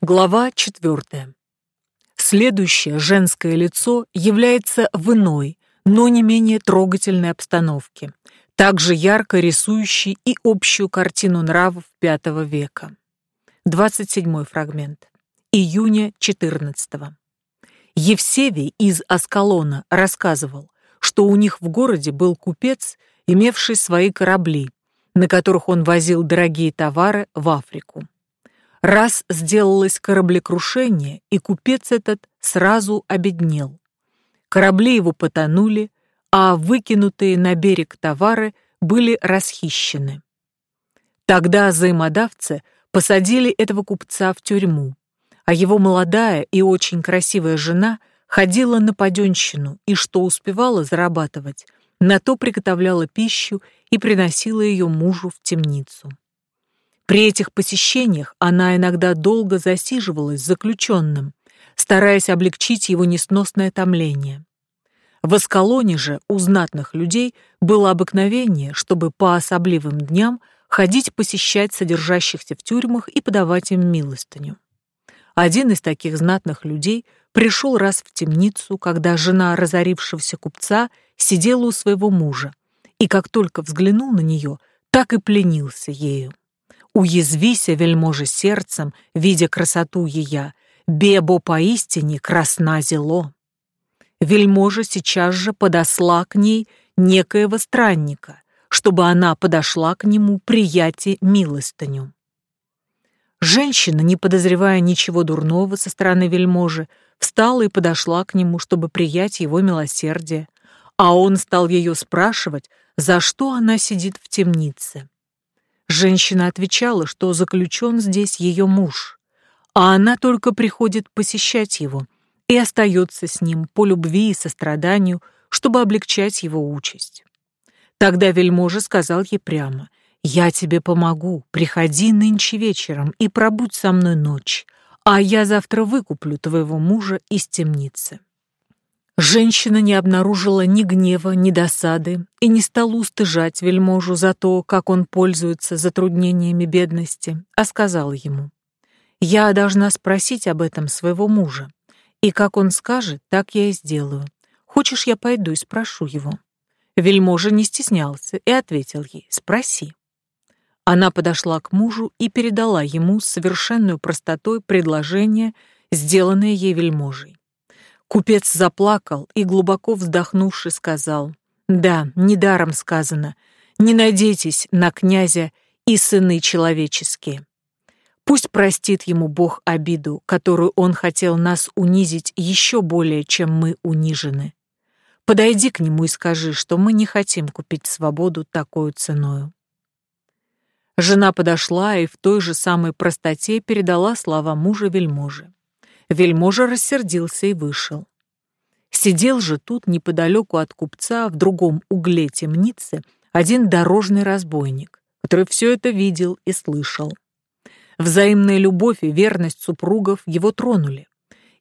Глава четвертая. Следующее женское лицо является в иной, но не менее трогательной обстановке, также ярко рисующей и общую картину нравов V века. 27 фрагмент. Июня 14 -го. Евсевий из Аскалона рассказывал, что у них в городе был купец, имевший свои корабли, на которых он возил дорогие товары в Африку. Раз сделалось кораблекрушение, и купец этот сразу обеднел. Корабли его потонули, а выкинутые на берег товары были расхищены. Тогда взаимодавцы посадили этого купца в тюрьму, а его молодая и очень красивая жена ходила на паденщину и, что успевала зарабатывать, на то приготовляла пищу и приносила ее мужу в темницу. При этих посещениях она иногда долго засиживалась с заключенным, стараясь облегчить его несносное томление. В Аскалоне же у знатных людей было обыкновение, чтобы по особливым дням ходить посещать содержащихся в тюрьмах и подавать им милостыню. Один из таких знатных людей пришел раз в темницу, когда жена разорившегося купца сидела у своего мужа, и как только взглянул на нее, так и пленился ею. Уязвися, вельможи, сердцем, видя красоту ея, бебо поистине красна зело. Вельможа сейчас же подосла к ней некоего странника, чтобы она подошла к нему прияти милостыню. Женщина, не подозревая ничего дурного со стороны вельможи, встала и подошла к нему, чтобы приять его милосердие, а он стал ее спрашивать, за что она сидит в темнице. Женщина отвечала, что заключен здесь ее муж, а она только приходит посещать его и остается с ним по любви и состраданию, чтобы облегчать его участь. Тогда вельможа сказал ей прямо, «Я тебе помогу, приходи нынче вечером и пробудь со мной ночь, а я завтра выкуплю твоего мужа из темницы». Женщина не обнаружила ни гнева, ни досады и не стала устыжать вельможу за то, как он пользуется затруднениями бедности, а сказала ему, «Я должна спросить об этом своего мужа, и как он скажет, так я и сделаю. Хочешь, я пойду и спрошу его?» Вельможа не стеснялся и ответил ей, «Спроси». Она подошла к мужу и передала ему с совершенной простотой предложение, сделанное ей вельможей. Купец заплакал и, глубоко вздохнувши, сказал, «Да, недаром сказано, не надейтесь на князя и сыны человеческие. Пусть простит ему Бог обиду, которую он хотел нас унизить еще более, чем мы унижены. Подойди к нему и скажи, что мы не хотим купить свободу такой ценою». Жена подошла и в той же самой простоте передала слова мужа вельможи. Вельможа рассердился и вышел. Сидел же тут неподалеку от купца в другом угле темницы один дорожный разбойник, который все это видел и слышал. Взаимная любовь и верность супругов его тронули.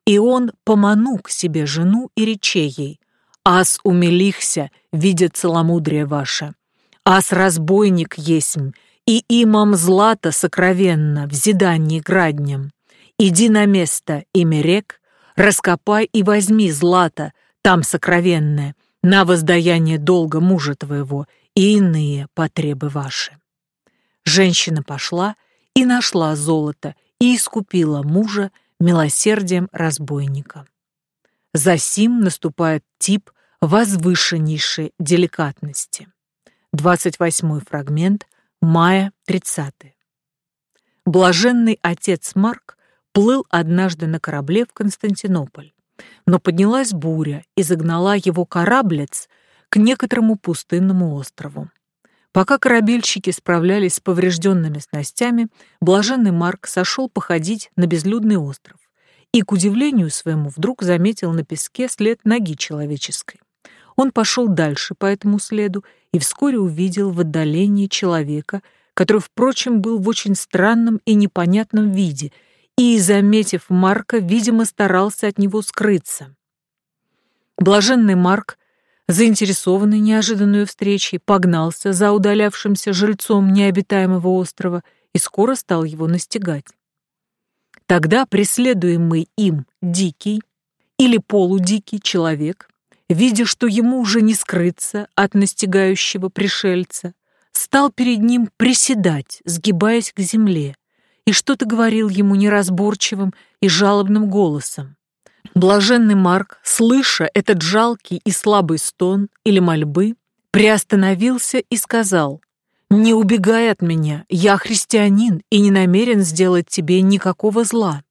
И он поману к себе жену и рече ей, «Ас умилихся, видя целомудрие ваше, ас разбойник есмь, и имам злато сокровенно в зидании граднем. Иди на место, имя рек, раскопай и возьми злато, там сокровенное, на воздаяние долга мужа твоего и иные потребы ваши. Женщина пошла и нашла золото и искупила мужа милосердием разбойника. Засим наступает тип возвышеннейшей деликатности. 28 фрагмент, мая 30. Блаженный отец Марк плыл однажды на корабле в Константинополь. Но поднялась буря и загнала его кораблец к некоторому пустынному острову. Пока корабельщики справлялись с поврежденными снастями, блаженный Марк сошел походить на безлюдный остров и, к удивлению своему, вдруг заметил на песке след ноги человеческой. Он пошел дальше по этому следу и вскоре увидел в отдалении человека, который, впрочем, был в очень странном и непонятном виде — и, заметив Марка, видимо, старался от него скрыться. Блаженный Марк, заинтересованный неожиданной встречей, погнался за удалявшимся жильцом необитаемого острова и скоро стал его настигать. Тогда преследуемый им дикий или полудикий человек, видя, что ему уже не скрыться от настигающего пришельца, стал перед ним приседать, сгибаясь к земле, и что-то говорил ему неразборчивым и жалобным голосом. Блаженный Марк, слыша этот жалкий и слабый стон или мольбы, приостановился и сказал, «Не убегай от меня, я христианин и не намерен сделать тебе никакого зла».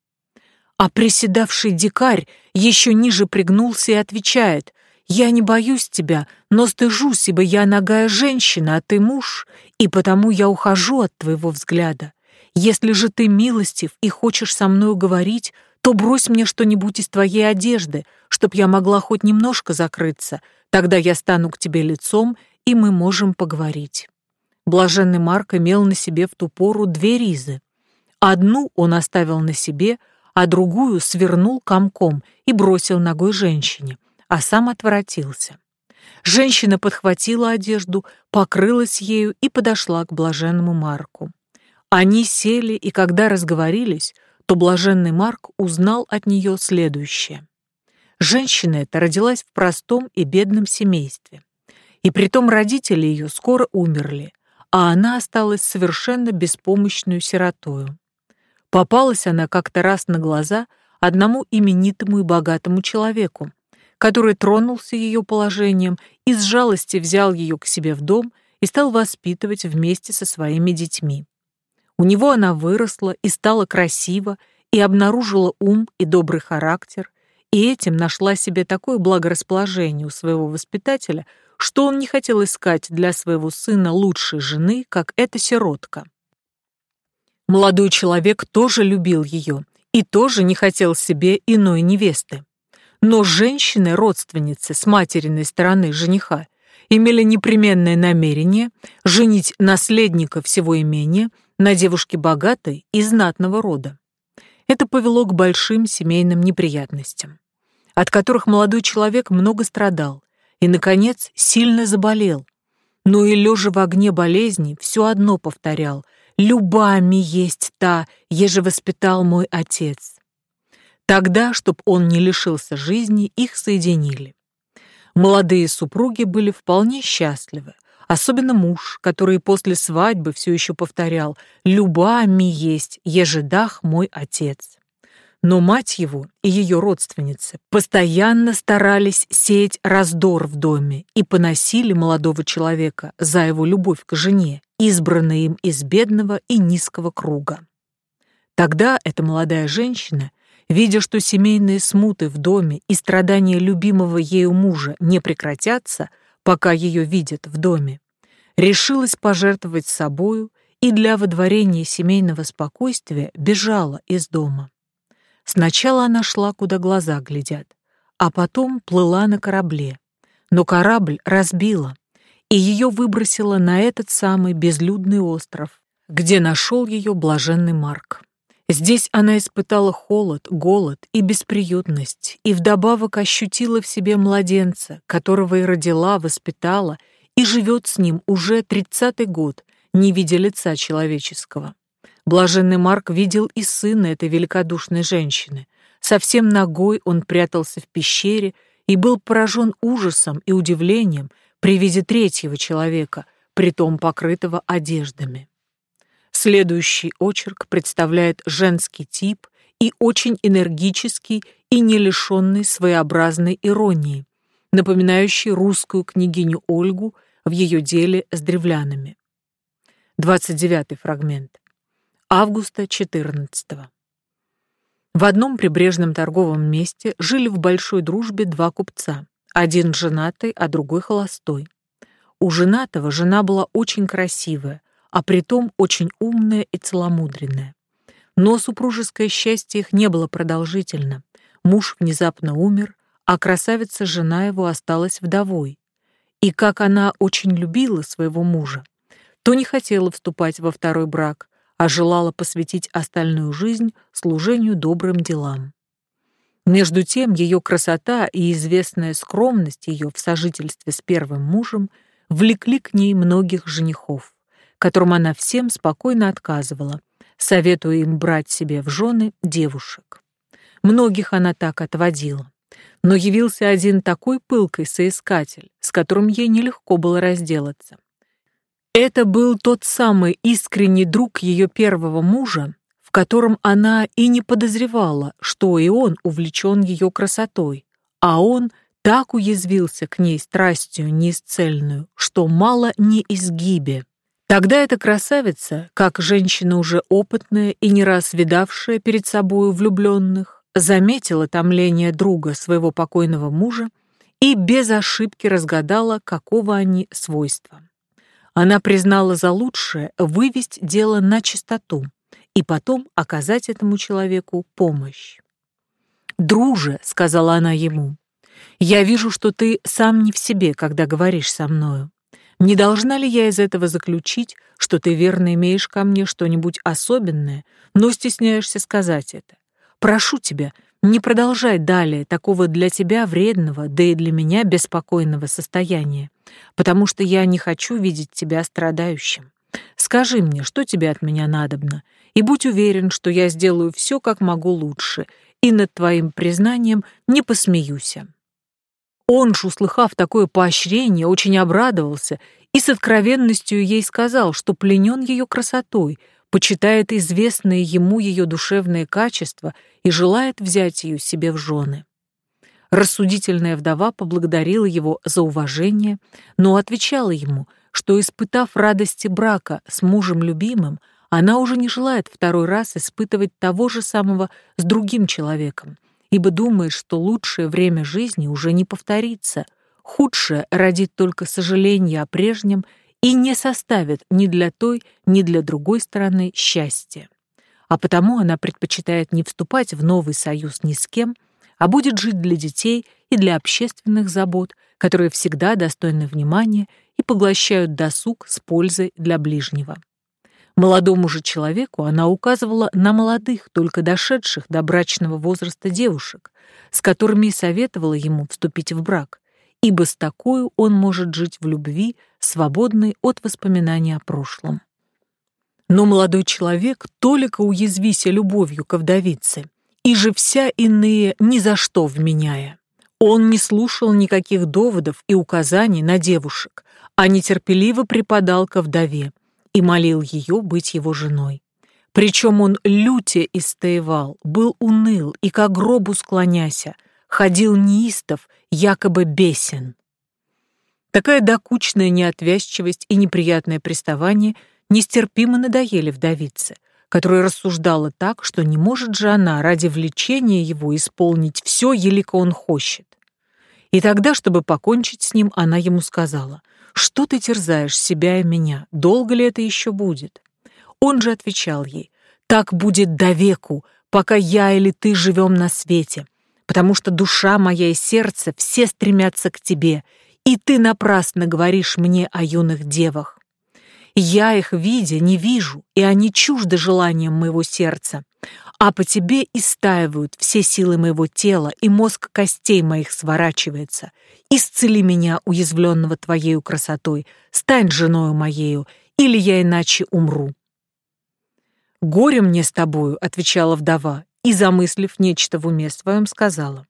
А приседавший дикарь еще ниже пригнулся и отвечает, «Я не боюсь тебя, но стыжусь, ибо я ногая женщина, а ты муж, и потому я ухожу от твоего взгляда. Если же ты милостив и хочешь со мною говорить, то брось мне что-нибудь из твоей одежды, чтоб я могла хоть немножко закрыться, тогда я стану к тебе лицом, и мы можем поговорить». Блаженный Марк имел на себе в ту пору две ризы. Одну он оставил на себе, а другую свернул комком и бросил ногой женщине, а сам отворотился. Женщина подхватила одежду, покрылась ею и подошла к блаженному Марку. Они сели, и когда разговорились, то блаженный Марк узнал от нее следующее. Женщина эта родилась в простом и бедном семействе. И притом родители ее скоро умерли, а она осталась совершенно беспомощную сиротою. Попалась она как-то раз на глаза одному именитому и богатому человеку, который тронулся ее положением и с жалости взял ее к себе в дом и стал воспитывать вместе со своими детьми. У него она выросла и стала красива, и обнаружила ум и добрый характер, и этим нашла себе такое благорасположение у своего воспитателя, что он не хотел искать для своего сына лучшей жены, как эта сиротка. Молодой человек тоже любил ее и тоже не хотел себе иной невесты. Но женщины, родственницы с материной стороны жениха, имели непременное намерение женить наследника всего имения на девушке богатой и знатного рода. Это повело к большим семейным неприятностям, от которых молодой человек много страдал и, наконец, сильно заболел. Но и лежа в огне болезни, все одно повторял «Любами есть та, еже воспитал мой отец». Тогда, чтоб он не лишился жизни, их соединили. Молодые супруги были вполне счастливы, особенно муж, который после свадьбы все еще повторял «Любами есть, ежедах мой отец». Но мать его и ее родственницы постоянно старались сеять раздор в доме и поносили молодого человека за его любовь к жене, избранной им из бедного и низкого круга. Тогда эта молодая женщина, видя, что семейные смуты в доме и страдания любимого ею мужа не прекратятся, пока ее видят в доме, решилась пожертвовать собою и для водворения семейного спокойствия бежала из дома. Сначала она шла, куда глаза глядят, а потом плыла на корабле. Но корабль разбила, и ее выбросило на этот самый безлюдный остров, где нашел ее блаженный Марк. Здесь она испытала холод, голод и бесприютность, и вдобавок ощутила в себе младенца, которого и родила, воспитала, и живет с ним уже тридцатый год, не видя лица человеческого. Блаженный Марк видел и сына этой великодушной женщины. Совсем ногой он прятался в пещере и был поражен ужасом и удивлением при виде третьего человека, притом покрытого одеждами. Следующий очерк представляет женский тип и очень энергический и не лишенный своеобразной иронии, напоминающий русскую княгиню Ольгу в ее деле с древлянами. 29 фрагмент августа 14 -го. В одном прибрежном торговом месте жили в большой дружбе два купца, один женатый, а другой холостой. У женатого жена была очень красивая, а притом очень умная и целомудренная. Но супружеское счастье их не было продолжительно. Муж внезапно умер, а красавица-жена его осталась вдовой. И как она очень любила своего мужа, то не хотела вступать во второй брак, а желала посвятить остальную жизнь служению добрым делам. Между тем, ее красота и известная скромность ее в сожительстве с первым мужем влекли к ней многих женихов, которым она всем спокойно отказывала, советуя им брать себе в жены девушек. Многих она так отводила. Но явился один такой пылкой соискатель, с которым ей нелегко было разделаться. Это был тот самый искренний друг ее первого мужа, в котором она и не подозревала, что и он увлечен ее красотой, а он так уязвился к ней страстью неисцельную, что мало не изгибе. Тогда эта красавица, как женщина уже опытная и не раз видавшая перед собою влюбленных, заметила томление друга своего покойного мужа и без ошибки разгадала, какого они свойства. Она признала за лучшее вывести дело на чистоту и потом оказать этому человеку помощь. «Друже», — сказала она ему, — «я вижу, что ты сам не в себе, когда говоришь со мною. Не должна ли я из этого заключить, что ты верно имеешь ко мне что-нибудь особенное, но стесняешься сказать это? Прошу тебя, не продолжай далее такого для тебя вредного, да и для меня беспокойного состояния, потому что я не хочу видеть тебя страдающим. Скажи мне, что тебе от меня надобно, и будь уверен, что я сделаю все, как могу лучше, и над твоим признанием не посмеюсь. Он ж, услыхав такое поощрение, очень обрадовался и с откровенностью ей сказал, что пленен ее красотой, почитает известные ему ее душевные качества и желает взять ее себе в жены. Рассудительная вдова поблагодарила его за уважение, но отвечала ему, что, испытав радости брака с мужем любимым, она уже не желает второй раз испытывать того же самого с другим человеком, ибо думает, что лучшее время жизни уже не повторится, худшее родит только сожаление о прежнем и не составит ни для той, ни для другой стороны счастья. А потому она предпочитает не вступать в новый союз ни с кем, а будет жить для детей и для общественных забот, которые всегда достойны внимания и поглощают досуг с пользой для ближнего. Молодому же человеку она указывала на молодых, только дошедших до брачного возраста девушек, с которыми советовала ему вступить в брак, ибо с такой он может жить в любви, свободной от воспоминаний о прошлом. Но молодой человек только уязвися любовью к вдовице, и же вся иные ни за что вменяя. Он не слушал никаких доводов и указаний на девушек, а нетерпеливо преподал ко вдове, и молил ее быть его женой. Причем он люте истоевал, был уныл и к гробу склоняся, ходил неистов, якобы бесен. Такая докучная неотвязчивость и неприятное приставание нестерпимо надоели вдовице, которая рассуждала так, что не может же она ради влечения его исполнить все, елико он хочет. И тогда, чтобы покончить с ним, она ему сказала — что ты терзаешь себя и меня? Долго ли это еще будет? Он же отвечал ей, так будет до веку, пока я или ты живем на свете, потому что душа моя и сердце все стремятся к тебе, и ты напрасно говоришь мне о юных девах. Я их, видя, не вижу, и они чужды желаниям моего сердца а по тебе истаивают все силы моего тела, и мозг костей моих сворачивается. Исцели меня, уязвленного твоею красотой, стань женою моею, или я иначе умру». «Горе мне с тобою», — отвечала вдова, и, замыслив нечто в уме своем, сказала.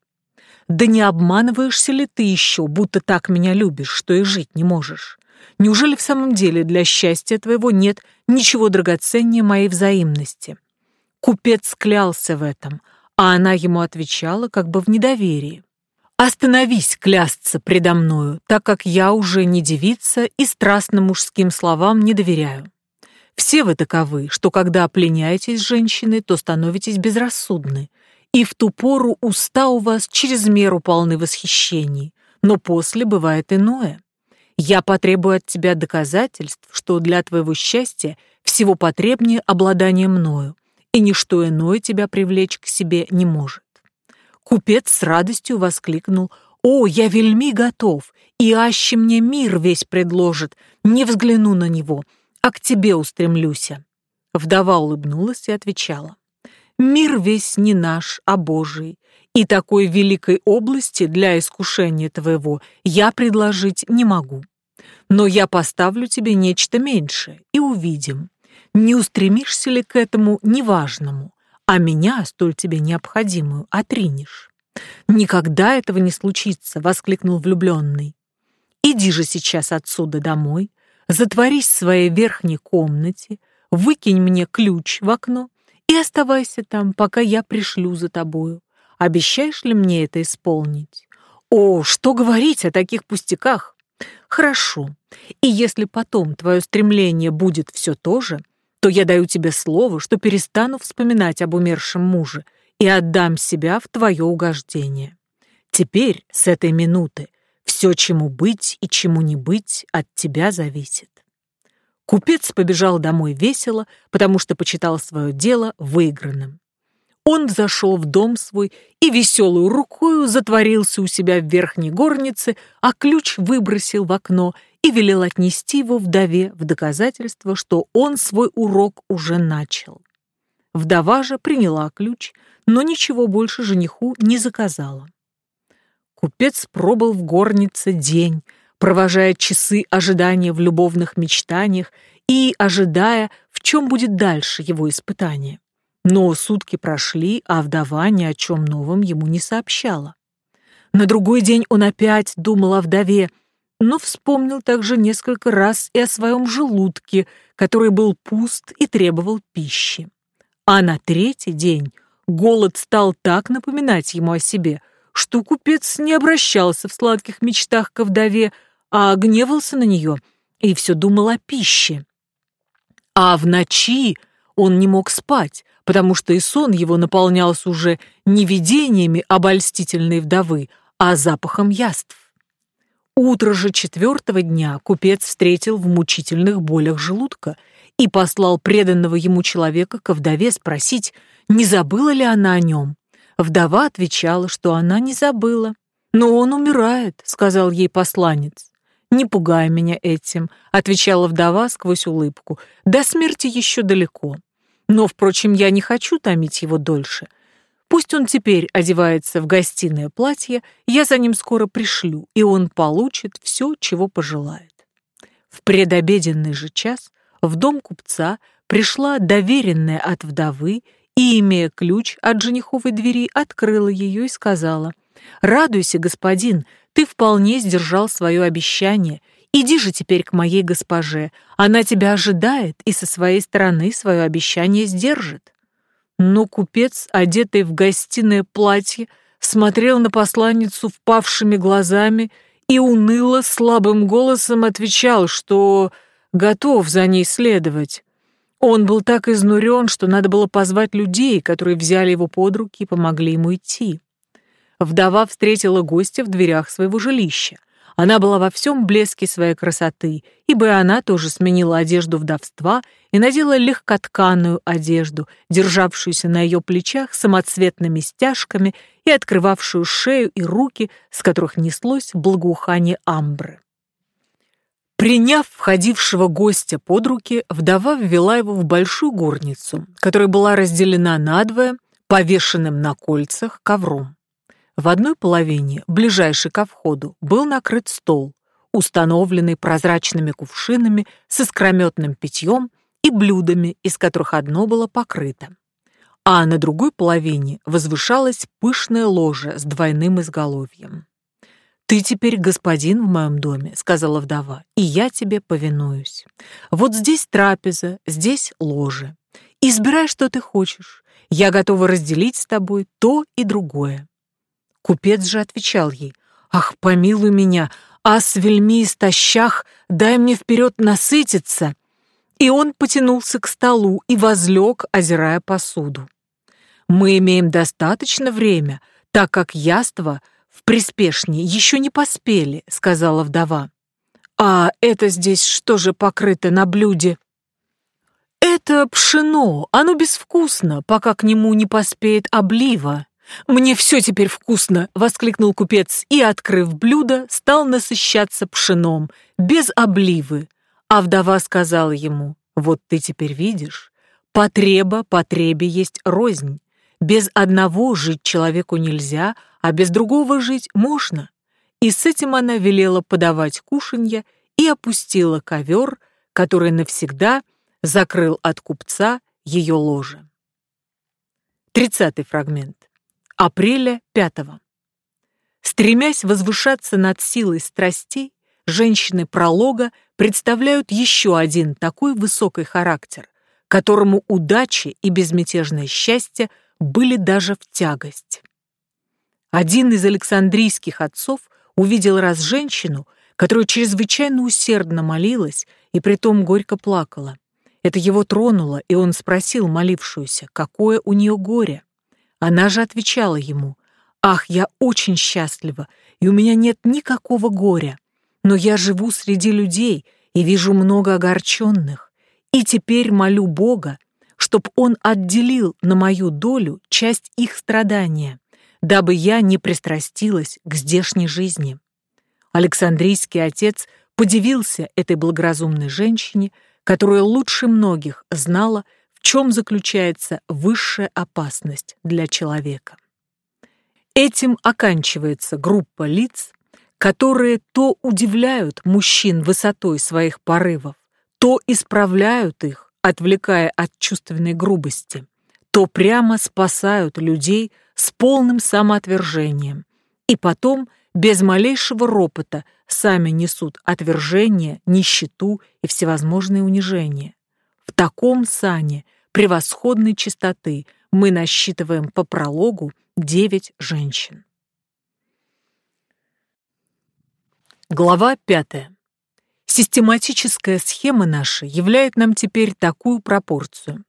«Да не обманываешься ли ты еще, будто так меня любишь, что и жить не можешь? Неужели в самом деле для счастья твоего нет ничего драгоценнее моей взаимности?» Купец клялся в этом, а она ему отвечала как бы в недоверии. «Остановись клясться предо мною, так как я уже не девица и страстно мужским словам не доверяю. Все вы таковы, что когда пленяетесь женщиной, то становитесь безрассудны, и в ту пору уста у вас через меру полны восхищений, но после бывает иное. Я потребую от тебя доказательств, что для твоего счастья всего потребнее обладание мною, и ничто иное тебя привлечь к себе не может. Купец с радостью воскликнул «О, я вельми готов, и аще мне мир весь предложит, не взгляну на него, а к тебе устремлюся». Вдова улыбнулась и отвечала «Мир весь не наш, а Божий, и такой великой области для искушения твоего я предложить не могу. Но я поставлю тебе нечто меньшее, и увидим. Не устремишься ли к этому неважному, а меня, столь тебе необходимую, отринешь? «Никогда этого не случится!» — воскликнул влюбленный. «Иди же сейчас отсюда домой, затворись в своей верхней комнате, выкинь мне ключ в окно и оставайся там, пока я пришлю за тобою. Обещаешь ли мне это исполнить? О, что говорить о таких пустяках? Хорошо. И если потом твое стремление будет все то же, то я даю тебе слово, что перестану вспоминать об умершем муже и отдам себя в твое угождение. Теперь, с этой минуты, все, чему быть и чему не быть, от тебя зависит. Купец побежал домой весело, потому что почитал свое дело выигранным. Он зашел в дом свой и веселую рукою затворился у себя в верхней горнице, а ключ выбросил в окно и велел отнести его вдове в доказательство, что он свой урок уже начал. Вдова же приняла ключ, но ничего больше жениху не заказала. Купец пробыл в горнице день, провожая часы ожидания в любовных мечтаниях и ожидая, в чем будет дальше его испытание. Но сутки прошли, а вдова ни о чем новом ему не сообщала. На другой день он опять думал о вдове, но вспомнил также несколько раз и о своем желудке, который был пуст и требовал пищи. А на третий день голод стал так напоминать ему о себе, что купец не обращался в сладких мечтах ко вдове, а гневался на нее и все думал о пище. А в ночи он не мог спать, потому что и сон его наполнялся уже не видениями обольстительной вдовы, а запахом яств. Утро же четвертого дня купец встретил в мучительных болях желудка и послал преданного ему человека ко вдове спросить, не забыла ли она о нем. Вдова отвечала, что она не забыла. «Но он умирает», — сказал ей посланец. «Не пугай меня этим», — отвечала вдова сквозь улыбку. «До смерти еще далеко. Но, впрочем, я не хочу томить его дольше. Пусть он теперь одевается в гостиное платье, я за ним скоро пришлю, и он получит все, чего пожелает». В предобеденный же час в дом купца пришла доверенная от вдовы и, имея ключ от жениховой двери, открыла ее и сказала, «Радуйся, господин, ты вполне сдержал свое обещание. Иди же теперь к моей госпоже. Она тебя ожидает и со своей стороны свое обещание сдержит». Но купец, одетый в гостиное платье, смотрел на посланницу впавшими глазами и уныло слабым голосом отвечал, что готов за ней следовать. Он был так изнурен, что надо было позвать людей, которые взяли его под руки и помогли ему идти. Вдова встретила гостя в дверях своего жилища. Она была во всем блеске своей красоты, ибо и она тоже сменила одежду вдовства и надела легкотканую одежду, державшуюся на ее плечах самоцветными стяжками и открывавшую шею и руки, с которых неслось благоухание амбры. Приняв входившего гостя под руки, вдова ввела его в большую горницу, которая была разделена надвое, повешенным на кольцах ковром. В одной половине, ближайшей ко входу, был накрыт стол, установленный прозрачными кувшинами с искрометным питьем и блюдами, из которых одно было покрыто. А на другой половине возвышалась пышная ложа с двойным изголовьем. «Ты теперь господин в моем доме», — сказала вдова, — «и я тебе повинуюсь. Вот здесь трапеза, здесь ложе. Избирай, что ты хочешь. Я готова разделить с тобой то и другое. Купец же отвечал ей, «Ах, помилуй меня, ас вельми истощах, дай мне вперед насытиться!» И он потянулся к столу и возлег, озирая посуду. «Мы имеем достаточно время, так как яства в приспешне еще не поспели», — сказала вдова. «А это здесь что же покрыто на блюде?» «Это пшено, оно безвкусно, пока к нему не поспеет облива», «Мне все теперь вкусно!» — воскликнул купец и, открыв блюдо, стал насыщаться пшеном, без обливы. А вдова сказала ему, «Вот ты теперь видишь, потреба потребе есть рознь. Без одного жить человеку нельзя, а без другого жить можно». И с этим она велела подавать кушанье и опустила ковер, который навсегда закрыл от купца ее ложе. Тридцатый фрагмент. Апреля пятого. Стремясь возвышаться над силой страстей, женщины пролога представляют еще один такой высокий характер, которому удача и безмятежное счастье были даже в тягость. Один из александрийских отцов увидел раз женщину, которая чрезвычайно усердно молилась и притом горько плакала. Это его тронуло, и он спросил молившуюся, какое у нее горе. Она же отвечала ему, «Ах, я очень счастлива, и у меня нет никакого горя, но я живу среди людей и вижу много огорченных, и теперь молю Бога, чтоб Он отделил на мою долю часть их страдания, дабы я не пристрастилась к здешней жизни». Александрийский отец подивился этой благоразумной женщине, которая лучше многих знала, чем заключается высшая опасность для человека. Этим оканчивается группа лиц, которые то удивляют мужчин высотой своих порывов, то исправляют их, отвлекая от чувственной грубости, то прямо спасают людей с полным самоотвержением, и потом без малейшего ропота сами несут отвержение, нищету и всевозможные унижения. В таком сане превосходной чистоты мы насчитываем по прологу девять женщин. Глава пятая. Систематическая схема наша являет нам теперь такую пропорцию.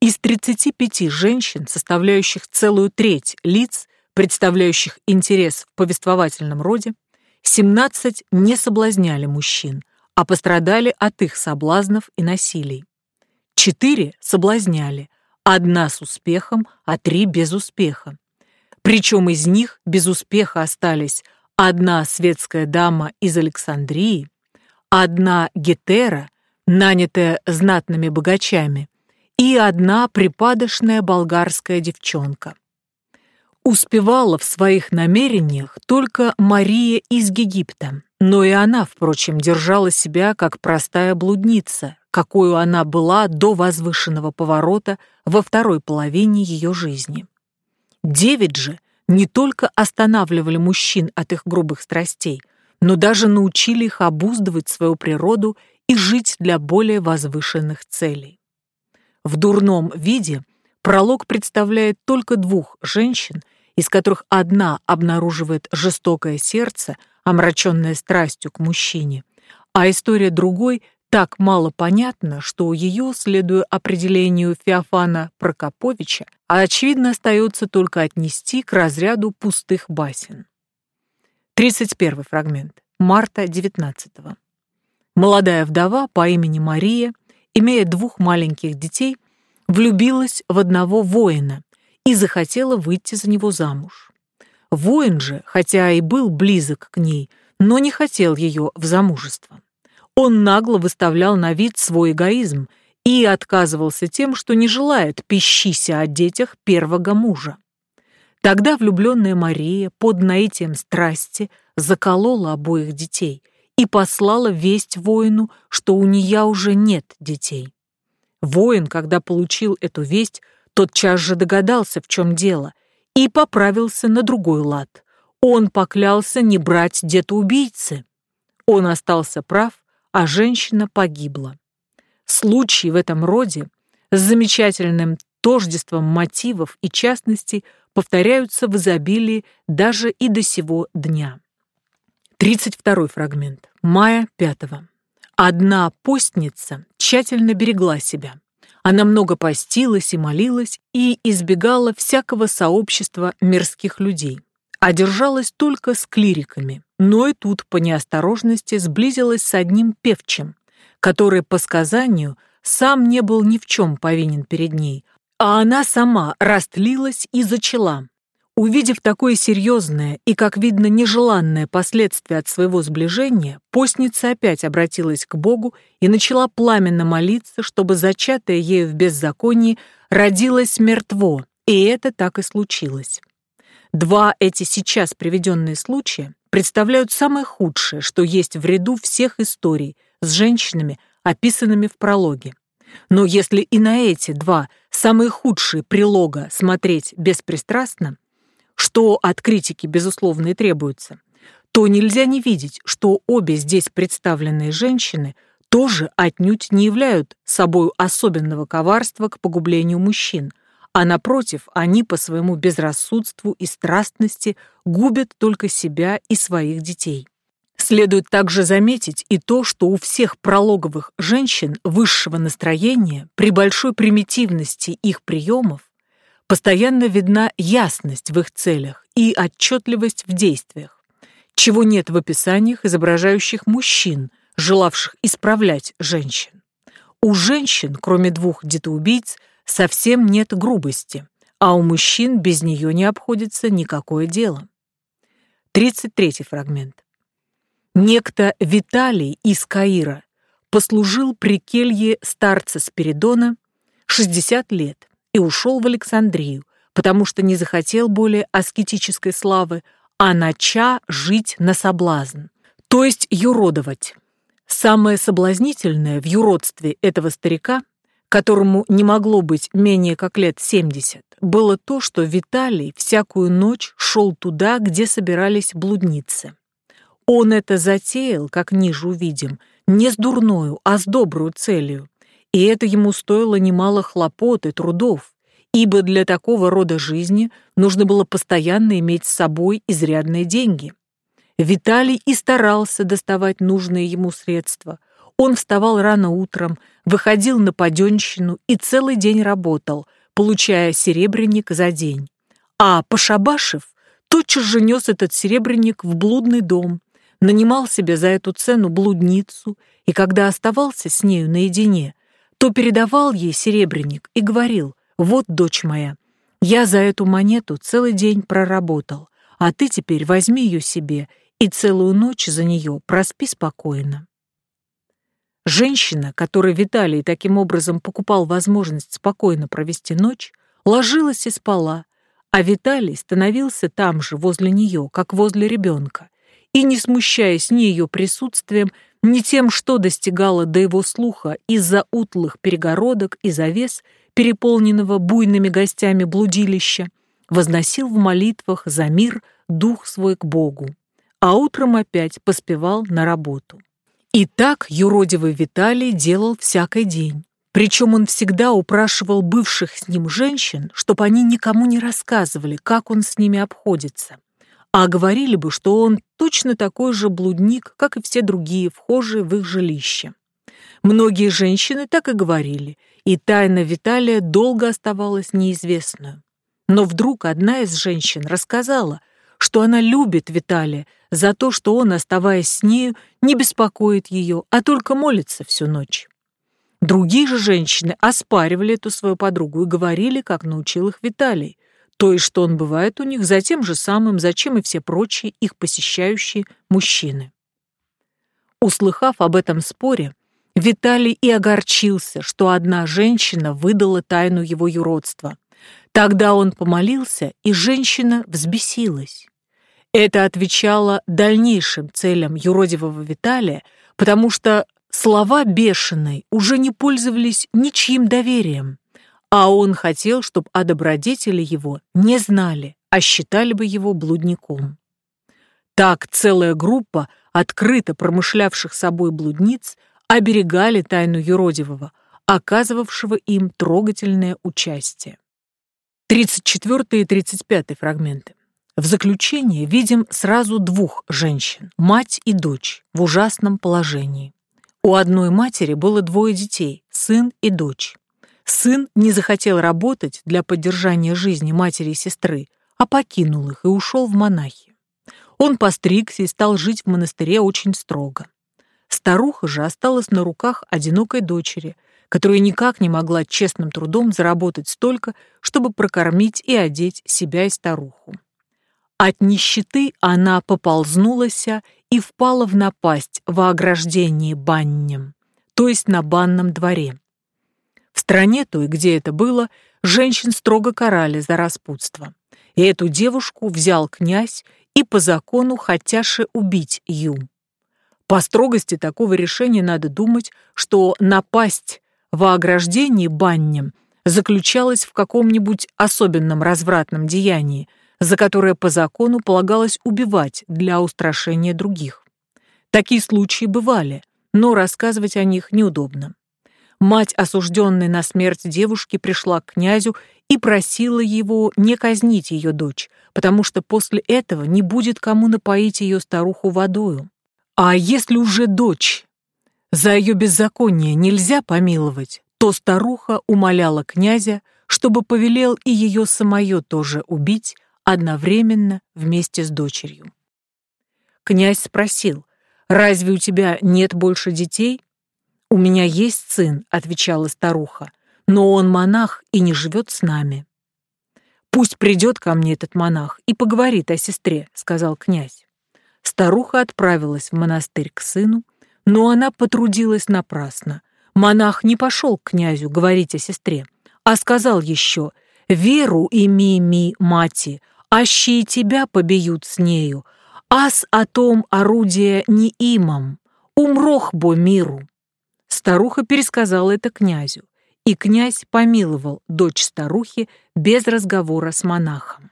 Из 35 женщин, составляющих целую треть лиц, представляющих интерес в повествовательном роде, 17 не соблазняли мужчин, а пострадали от их соблазнов и насилий. Четыре соблазняли, одна с успехом, а три без успеха. Причем из них без успеха остались одна светская дама из Александрии, одна гетера, нанятая знатными богачами, и одна припадочная болгарская девчонка успевала в своих намерениях только Мария из Египта, но и она, впрочем, держала себя как простая блудница, какую она была до возвышенного поворота во второй половине ее жизни. Девять же не только останавливали мужчин от их грубых страстей, но даже научили их обуздывать свою природу и жить для более возвышенных целей. В дурном виде пролог представляет только двух женщин – из которых одна обнаруживает жестокое сердце, омраченное страстью к мужчине, а история другой так мало понятна, что ее, следуя определению Феофана Прокоповича, очевидно остается только отнести к разряду пустых басен. 31 фрагмент. Марта 19 -го. Молодая вдова по имени Мария, имея двух маленьких детей, влюбилась в одного воина, и захотела выйти за него замуж. Воин же, хотя и был близок к ней, но не хотел ее в замужество. Он нагло выставлял на вид свой эгоизм и отказывался тем, что не желает пищися о детях первого мужа. Тогда влюбленная Мария под наитием страсти заколола обоих детей и послала весть воину, что у нее уже нет детей. Воин, когда получил эту весть, тотчас же догадался, в чем дело, и поправился на другой лад. Он поклялся не брать убийцы. Он остался прав, а женщина погибла. Случаи в этом роде с замечательным тождеством мотивов и частностей повторяются в изобилии даже и до сего дня. 32 фрагмент. Мая 5. Одна постница тщательно берегла себя. Она много постилась и молилась и избегала всякого сообщества мирских людей, а держалась только с клириками. Но и тут по неосторожности сблизилась с одним певчим, который, по сказанию, сам не был ни в чем повинен перед ней, а она сама растлилась и зачала. Увидев такое серьезное и, как видно, нежеланное последствие от своего сближения, постница опять обратилась к Богу и начала пламенно молиться, чтобы зачатое ею в беззаконии родилось мертво, и это так и случилось. Два эти сейчас приведенные случая представляют самое худшее, что есть в ряду всех историй с женщинами, описанными в прологе. Но если и на эти два самые худшие прилога смотреть беспристрастно, что от критики, безусловно, и требуется, то нельзя не видеть, что обе здесь представленные женщины тоже отнюдь не являют собой особенного коварства к погублению мужчин, а напротив, они по своему безрассудству и страстности губят только себя и своих детей. Следует также заметить и то, что у всех прологовых женщин высшего настроения при большой примитивности их приемов постоянно видна ясность в их целях и отчетливость в действиях, чего нет в описаниях, изображающих мужчин, желавших исправлять женщин. У женщин, кроме двух детоубийц, совсем нет грубости, а у мужчин без нее не обходится никакое дело. 33 фрагмент. Некто Виталий из Каира послужил при келье старца Спиридона 60 лет и ушел в Александрию, потому что не захотел более аскетической славы, а нача жить на соблазн, то есть юродовать. Самое соблазнительное в юродстве этого старика, которому не могло быть менее как лет 70, было то, что Виталий всякую ночь шел туда, где собирались блудницы. Он это затеял, как ниже увидим, не с дурною, а с добрую целью, и это ему стоило немало хлопот и трудов, ибо для такого рода жизни нужно было постоянно иметь с собой изрядные деньги. Виталий и старался доставать нужные ему средства. Он вставал рано утром, выходил на паденщину и целый день работал, получая серебряник за день. А Пошабашев тотчас же нес этот серебряник в блудный дом, нанимал себе за эту цену блудницу, и когда оставался с нею наедине, то передавал ей серебряник и говорил, «Вот, дочь моя, я за эту монету целый день проработал, а ты теперь возьми ее себе и целую ночь за нее проспи спокойно. Женщина, которой Виталий таким образом покупал возможность спокойно провести ночь, ложилась и спала, а Виталий становился там же, возле нее, как возле ребенка, и, не смущаясь ни ее присутствием, ни тем, что достигало до его слуха из-за утлых перегородок и завес, переполненного буйными гостями блудилища, возносил в молитвах за мир дух свой к Богу а утром опять поспевал на работу. И так юродивый Виталий делал всякий день. Причем он всегда упрашивал бывших с ним женщин, чтобы они никому не рассказывали, как он с ними обходится. А говорили бы, что он точно такой же блудник, как и все другие вхожие в их жилище. Многие женщины так и говорили, и тайна Виталия долго оставалась неизвестной. Но вдруг одна из женщин рассказала, что она любит Виталия за то, что он, оставаясь с нею, не беспокоит ее, а только молится всю ночь. Другие же женщины оспаривали эту свою подругу и говорили, как научил их Виталий, то есть, что он бывает у них за тем же самым, зачем и все прочие их посещающие мужчины. Услыхав об этом споре, Виталий и огорчился, что одна женщина выдала тайну его юродства. Тогда он помолился, и женщина взбесилась. Это отвечало дальнейшим целям юродивого Виталия, потому что слова бешеной уже не пользовались ничьим доверием, а он хотел, чтобы о добродетели его не знали, а считали бы его блудником. Так целая группа открыто промышлявших собой блудниц оберегали тайну юродивого, оказывавшего им трогательное участие. 34 и 35 фрагменты. В заключение видим сразу двух женщин, мать и дочь, в ужасном положении. У одной матери было двое детей, сын и дочь. Сын не захотел работать для поддержания жизни матери и сестры, а покинул их и ушел в монахи. Он постригся и стал жить в монастыре очень строго. Старуха же осталась на руках одинокой дочери, которая никак не могла честным трудом заработать столько, чтобы прокормить и одеть себя и старуху. От нищеты она поползнулась и впала в напасть во ограждении баннем, то есть на банном дворе. В стране той, где это было, женщин строго карали за распутство. И эту девушку взял князь и по закону хотяше убить Ю. По строгости такого решения надо думать, что напасть во ограждении баннем заключалась в каком-нибудь особенном развратном деянии, за которое по закону полагалось убивать для устрашения других. Такие случаи бывали, но рассказывать о них неудобно. Мать осужденной на смерть девушки пришла к князю и просила его не казнить ее дочь, потому что после этого не будет кому напоить ее старуху водою. А если уже дочь, за ее беззаконие нельзя помиловать, то старуха умоляла князя, чтобы повелел и ее самое тоже убить одновременно вместе с дочерью. Князь спросил, «Разве у тебя нет больше детей?» «У меня есть сын», — отвечала старуха, «но он монах и не живет с нами». «Пусть придет ко мне этот монах и поговорит о сестре», — сказал князь. Старуха отправилась в монастырь к сыну, но она потрудилась напрасно. Монах не пошел к князю говорить о сестре, а сказал еще «Веру ими ми, мати, аще и тебя побьют с нею, ас о том орудие не имам, умрох бо миру». Старуха пересказала это князю, и князь помиловал дочь старухи без разговора с монахом.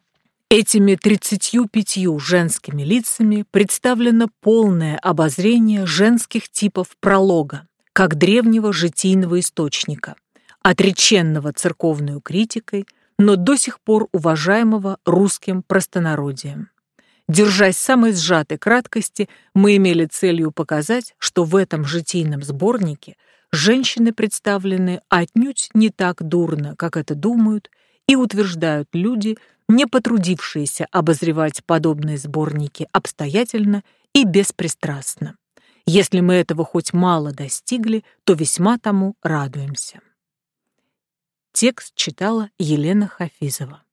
Этими тридцатью пятью женскими лицами представлено полное обозрение женских типов пролога, как древнего житийного источника, отреченного церковной критикой, но до сих пор уважаемого русским простонародием. Держась самой сжатой краткости, мы имели целью показать, что в этом житийном сборнике женщины представлены отнюдь не так дурно, как это думают и утверждают люди, не потрудившиеся обозревать подобные сборники обстоятельно и беспристрастно. Если мы этого хоть мало достигли, то весьма тому радуемся. Текст читала Елена Хафизова.